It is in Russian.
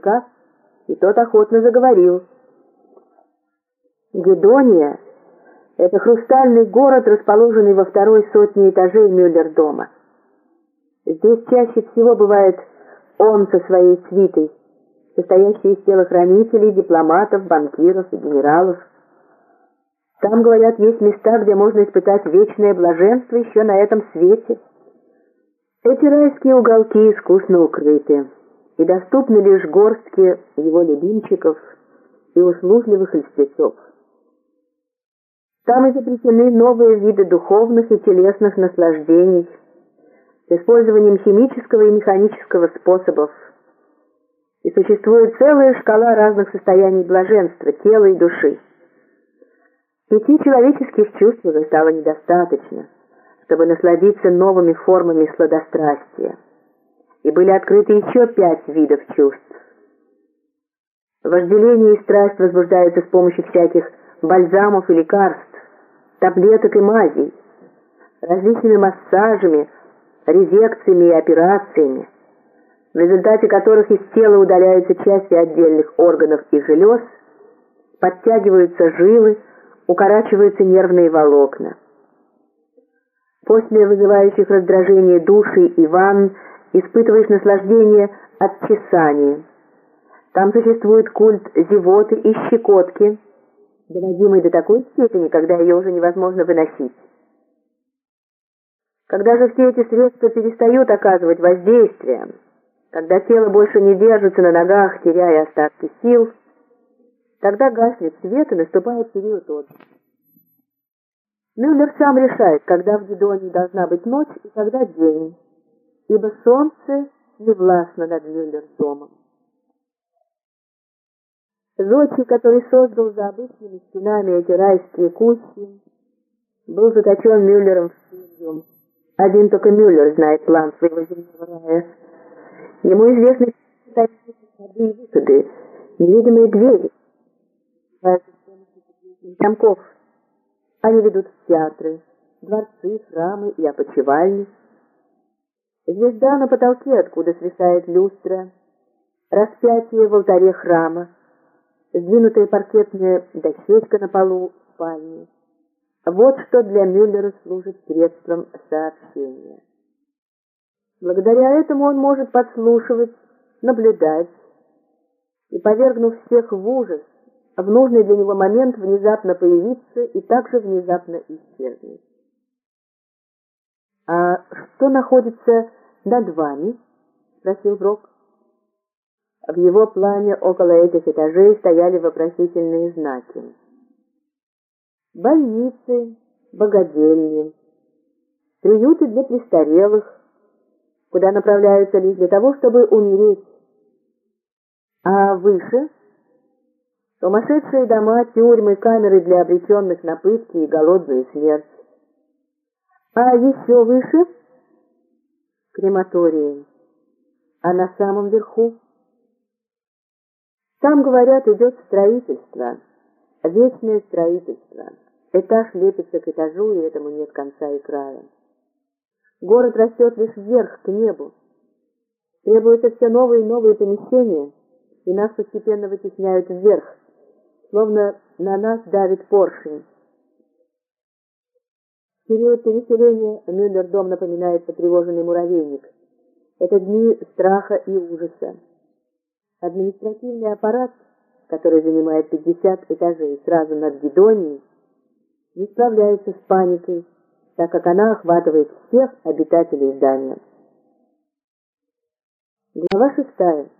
ученика, и тот охотно заговорил. Гедония — это хрустальный город, расположенный во второй сотне этажей Мюллер-дома. Здесь чаще всего бывает он со своей свитой, состоящей из телохранителей, дипломатов, банкиров и генералов. Там, говорят, есть места, где можно испытать вечное блаженство еще на этом свете. Эти райские уголки искусно укрыты и доступны лишь горстке его любимчиков и услужливых льстецов. Там изобретены новые виды духовных и телесных наслаждений с использованием химического и механического способов. И существует целая шкала разных состояний блаженства, тела и души. Пяти человеческих чувств уже стало недостаточно, чтобы насладиться новыми формами сладострастия. И были открыты еще пять видов чувств. Вожделение и страсть возбуждаются с помощью всяких бальзамов и лекарств, таблеток и мазей, различными массажами, резекциями и операциями, в результате которых из тела удаляются части отдельных органов и желез, подтягиваются жилы, укорачиваются нервные волокна. После вызывающих раздражение души и ванн испытываешь наслаждение от чесания. Там существует культ зевоты и щекотки, доводимый до такой степени, когда ее уже невозможно выносить. Когда же все эти средства перестают оказывать воздействие, когда тело больше не держится на ногах, теряя остатки сил, тогда гаснет свет и наступает период отдыха. Мюллер сам решает, когда в Гедоне должна быть ночь и когда день, ибо солнце не властно над Мюллер домом. Зодчий, который создал за обычными стенами эти райские кущи, был заточен Мюллером в студию. Один только Мюллер знает план своего земного рая. Ему известны ходы и выходы, невидимые двери. Замков. Они ведут в театры, дворцы, храмы и опочивальни. Звезда на потолке, откуда свисает люстра, распятие в алтаре храма, сдвинутая паркетная дощечка на полу спальни. Вот что для Мюллера служит средством сообщения. Благодаря этому он может подслушивать, наблюдать и, повергнув всех в ужас, в нужный для него момент внезапно появиться и также внезапно исчезнуть. «А что находится над вами?» — спросил Брок. В его плане около этих этажей стояли вопросительные знаки. Больницы, богадельни, приюты для престарелых, куда направляются лишь для того, чтобы умереть. А выше — сумасшедшие дома, тюрьмы, камеры для обреченных на пытки и голодную смерть. А еще выше — крематории. А на самом верху — там, говорят, идет строительство, вечное строительство. Этаж лепится к этажу, и этому нет конца и края. Город растет лишь вверх, к небу. Требуются все новые и новые помещения, и нас постепенно вытесняют вверх, словно на нас давит поршень. Период переселения Мюллер-дом напоминает потревоженный муравейник. Это дни страха и ужаса. Административный аппарат, который занимает 50 этажей сразу над Гедонией, не справляется с паникой, так как она охватывает всех обитателей здания. Глава шестая.